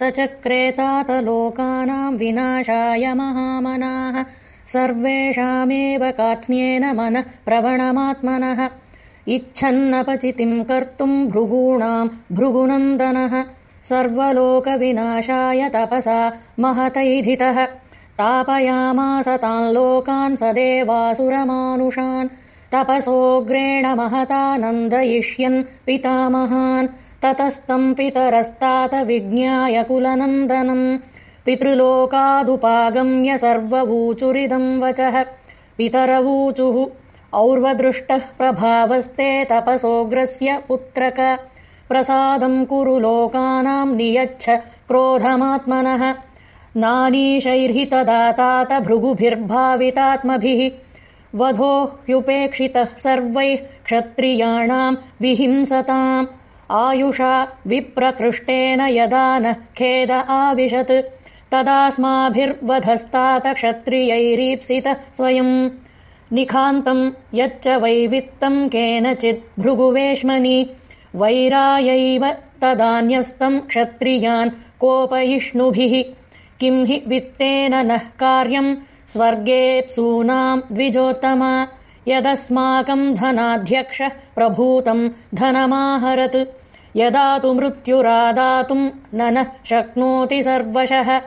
स चक्रेतातलोकानाम् विनाशाय महामनाः सर्वेषामेव कात्स्न्येन मनः प्रवणमात्मनः। इच्छन्नपचितिम् कर्तुम् भृगूणाम् भृगुनन्दनः। सर्वलोकविनाशाय तपसा महतैधितः। तापयामास तान् लोकान् स देवासुरमानुषान् तपसोऽग्रेण महतानन्दयिष्यन् पितामहान् ततस्तम् पितरस्तात विज्ञाय कुलनन्दनम्। पितृलोकादुपागम्य सर्ववूचुरिदम् वचः। पितरवूचुः और्वदृष्टः प्रभावस्ते तपसोऽग्रस्य पुत्रक। प्रसादम् कुरु लोकानाम् नियच्छ क्रोधमात्मनः। नानीशैर्हितदातात भृगुभिर्भावितात्मभिः वधो ह्युपेक्षितः सर्वैः क्षत्रियाणाम् विहिंसताम्। आयुषा विप्रकृष्टेन यदा नः खेद आविशत् तदास्माभिर्वधस्तात क्षत्रियैरीप्सितः स्वयम्। निखान्तम् यच्च वैवित्तम् केनचित् भृगुवेश्मनि। वैरायैव तदान्यस्तम् क्षत्रियान् कोपयिष्णुभिः। किम् हि वित्तेन नः कार्यम् स्वर्गेऽप्सूनाम् द्विजोत्तमा। यदस्माकम् धनाध्यक्षः प्रभूतम् धनमाहरत्। यदा तु मृत्युरादातुम् न नः शक्नोति सर्वशः।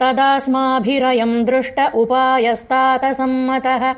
तदास्माभिरयम् दृष्ट उपायस्तातसम्मतः